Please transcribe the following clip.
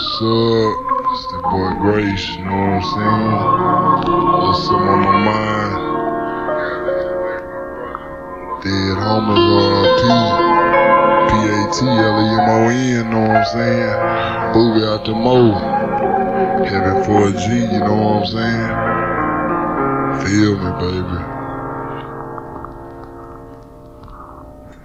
What's up? It's the boy Grace, you know what I'm saying? What's up on my mind? Dead homies, P A T L E M O N, you know what I'm saying? Boogie out the mo. Heaven for a G, you know what I'm saying? Feel me, baby.